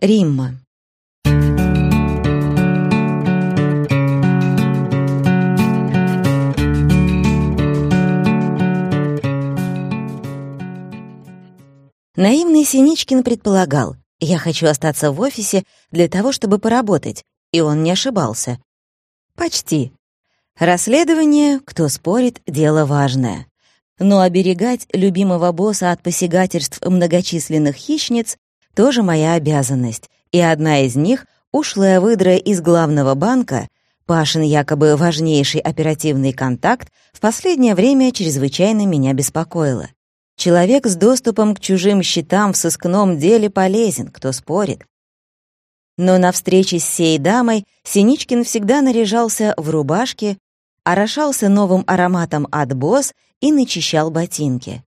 Римма. Наивный Синичкин предполагал, я хочу остаться в офисе для того, чтобы поработать, и он не ошибался. Почти. Расследование, кто спорит, дело важное. Но оберегать любимого босса от посягательств многочисленных хищниц тоже моя обязанность, и одна из них — ушлая выдра из главного банка, Пашин якобы важнейший оперативный контакт, в последнее время чрезвычайно меня беспокоила. Человек с доступом к чужим счетам в сыскном деле полезен, кто спорит. Но на встрече с сей дамой Синичкин всегда наряжался в рубашке, орошался новым ароматом от босс и начищал ботинки.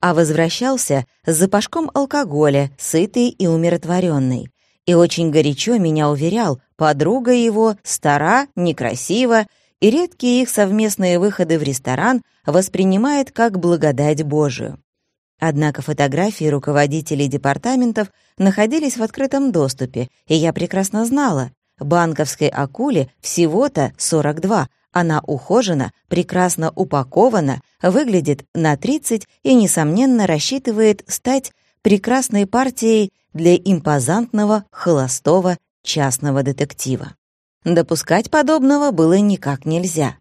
А возвращался с запашком алкоголя, сытый и умиротворенный. И очень горячо меня уверял, подруга его стара, некрасива и редкие их совместные выходы в ресторан воспринимает как благодать Божию. Однако фотографии руководителей департаментов находились в открытом доступе, и я прекрасно знала, банковской акуле всего-то 42, она ухожена, прекрасно упакована, выглядит на 30 и, несомненно, рассчитывает стать прекрасной партией для импозантного, холостого частного детектива. Допускать подобного было никак нельзя.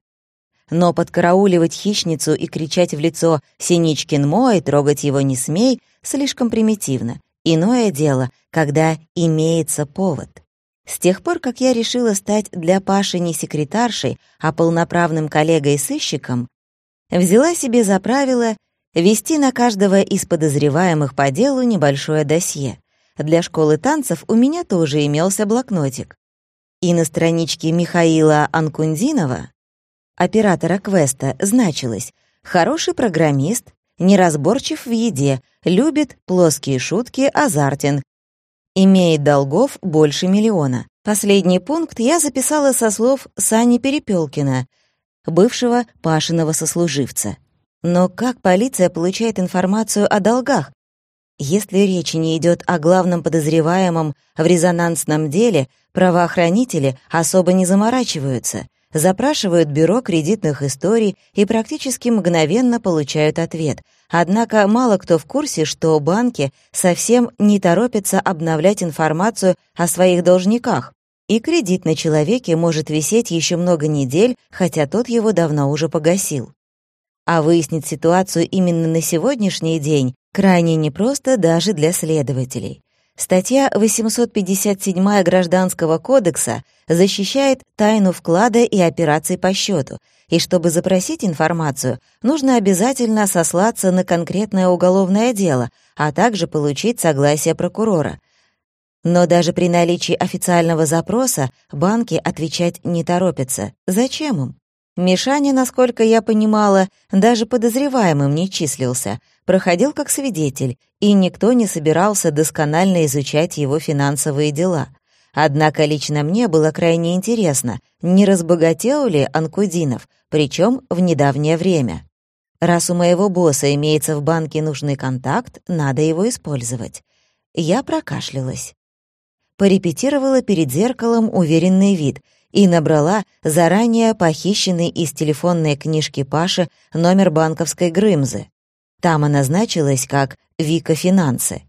Но подкарауливать хищницу и кричать в лицо «Синичкин мой, трогать его не смей» слишком примитивно. Иное дело, когда имеется повод. С тех пор, как я решила стать для Паши не секретаршей, а полноправным коллегой-сыщиком, взяла себе за правило вести на каждого из подозреваемых по делу небольшое досье. Для школы танцев у меня тоже имелся блокнотик. И на страничке Михаила Анкундинова, оператора квеста, значилось «Хороший программист, неразборчив в еде, любит плоские шутки, азартен, имеет долгов больше миллиона». Последний пункт я записала со слов Сани Перепелкина, бывшего Пашиного сослуживца. Но как полиция получает информацию о долгах? Если речь не идет о главном подозреваемом в резонансном деле, правоохранители особо не заморачиваются, запрашивают бюро кредитных историй и практически мгновенно получают ответ. Однако мало кто в курсе, что банки совсем не торопятся обновлять информацию о своих должниках, и кредит на человеке может висеть еще много недель, хотя тот его давно уже погасил. А выяснить ситуацию именно на сегодняшний день крайне непросто даже для следователей. Статья 857 Гражданского кодекса защищает тайну вклада и операций по счету, и чтобы запросить информацию, нужно обязательно сослаться на конкретное уголовное дело, а также получить согласие прокурора. Но даже при наличии официального запроса банки отвечать не торопятся. Зачем им? Мишаня, насколько я понимала, даже подозреваемым не числился, проходил как свидетель, и никто не собирался досконально изучать его финансовые дела. Однако лично мне было крайне интересно, не разбогател ли Анкудинов, причем в недавнее время. Раз у моего босса имеется в банке нужный контакт, надо его использовать. Я прокашлялась. Порепетировала перед зеркалом уверенный вид — и набрала заранее похищенный из телефонной книжки Паши номер банковской Грымзы. Там она значилась как «Вика Финансы».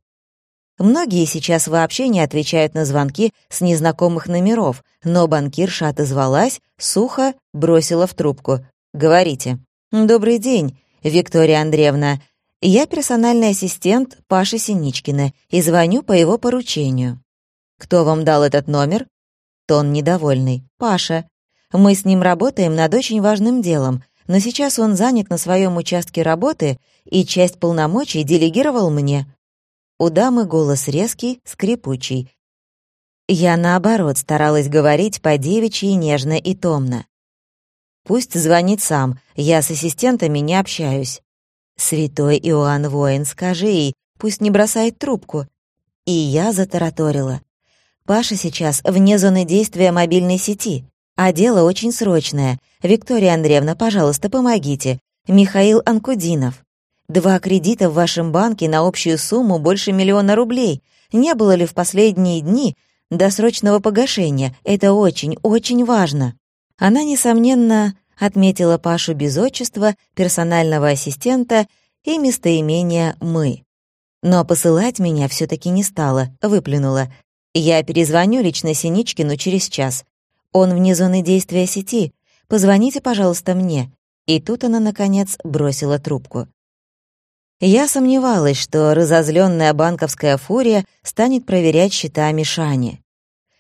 Многие сейчас вообще не отвечают на звонки с незнакомых номеров, но банкирша отозвалась, сухо бросила в трубку. «Говорите». «Добрый день, Виктория Андреевна. Я персональный ассистент Паши Синичкина и звоню по его поручению». «Кто вам дал этот номер?» Тон недовольный. «Паша. Мы с ним работаем над очень важным делом, но сейчас он занят на своем участке работы и часть полномочий делегировал мне». У дамы голос резкий, скрипучий. Я, наоборот, старалась говорить по-девичьи нежно и томно. «Пусть звонит сам, я с ассистентами не общаюсь». «Святой Иоанн Воин, скажи ей, пусть не бросает трубку». И я затараторила. Паша сейчас вне зоны действия мобильной сети, а дело очень срочное. Виктория Андреевна, пожалуйста, помогите. Михаил Анкудинов. Два кредита в вашем банке на общую сумму больше миллиона рублей. не было ли в последние дни досрочного погашения. Это очень, очень важно. Она, несомненно, отметила Пашу без отчества, персонального ассистента и местоимения «мы». Но посылать меня все таки не стала, выплюнула. «Я перезвоню лично Синичкину через час. Он вне зоны действия сети. Позвоните, пожалуйста, мне». И тут она, наконец, бросила трубку. Я сомневалась, что разозленная банковская фурия станет проверять счета Мишани.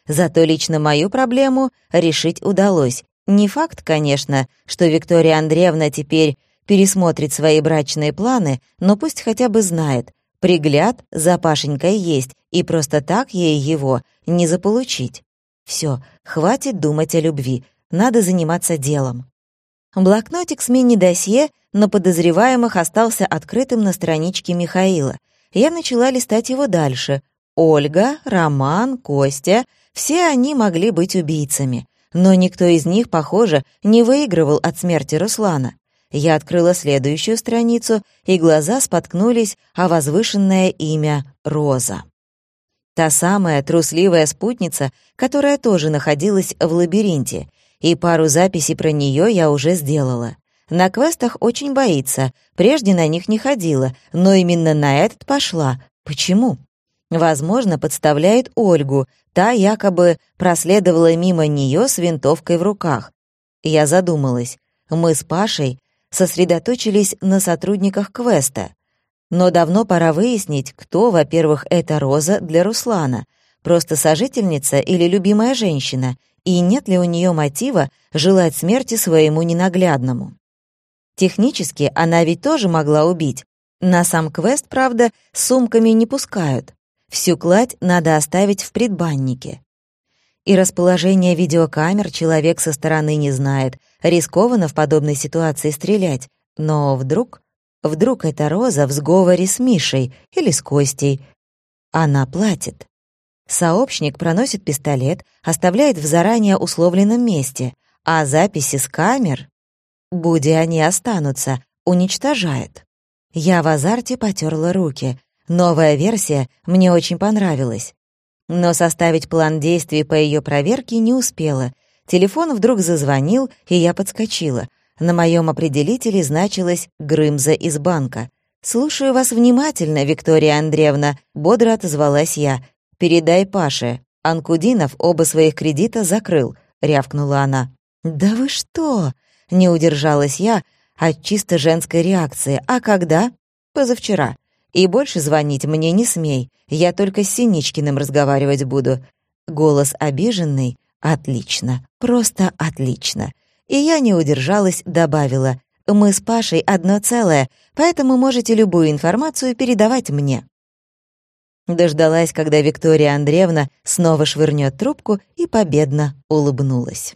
Зато лично мою проблему решить удалось. Не факт, конечно, что Виктория Андреевна теперь пересмотрит свои брачные планы, но пусть хотя бы знает, пригляд за Пашенькой есть, и просто так ей его не заполучить. Все, хватит думать о любви, надо заниматься делом. Блокнотик с мини-досье на подозреваемых остался открытым на страничке Михаила. Я начала листать его дальше. Ольга, Роман, Костя — все они могли быть убийцами. Но никто из них, похоже, не выигрывал от смерти Руслана. Я открыла следующую страницу, и глаза споткнулись о возвышенное имя Роза. Та самая трусливая спутница, которая тоже находилась в лабиринте, и пару записей про нее я уже сделала. На квестах очень боится, прежде на них не ходила, но именно на этот пошла. Почему? Возможно, подставляет Ольгу, та якобы проследовала мимо нее с винтовкой в руках. Я задумалась. Мы с Пашей сосредоточились на сотрудниках квеста. Но давно пора выяснить, кто, во-первых, это Роза для Руслана, просто сожительница или любимая женщина, и нет ли у нее мотива желать смерти своему ненаглядному. Технически она ведь тоже могла убить. На сам квест, правда, сумками не пускают. Всю кладь надо оставить в предбаннике. И расположение видеокамер человек со стороны не знает, Рискованно в подобной ситуации стрелять, но вдруг... Вдруг это Роза в сговоре с Мишей или с Костей. Она платит. Сообщник проносит пистолет, оставляет в заранее условленном месте, а записи с камер, будь они останутся, уничтожает. Я в азарте потерла руки. Новая версия мне очень понравилась. Но составить план действий по ее проверке не успела — Телефон вдруг зазвонил, и я подскочила. На моем определителе значилось «Грымза из банка». «Слушаю вас внимательно, Виктория Андреевна», — бодро отозвалась я. «Передай Паше. Анкудинов оба своих кредита закрыл», — рявкнула она. «Да вы что?» — не удержалась я от чисто женской реакции. «А когда?» «Позавчера. И больше звонить мне не смей. Я только с Синичкиным разговаривать буду». Голос обиженный, Отлично, просто отлично. И я не удержалась, добавила, мы с Пашей одно целое, поэтому можете любую информацию передавать мне. Дождалась, когда Виктория Андреевна снова швырнет трубку и победно улыбнулась.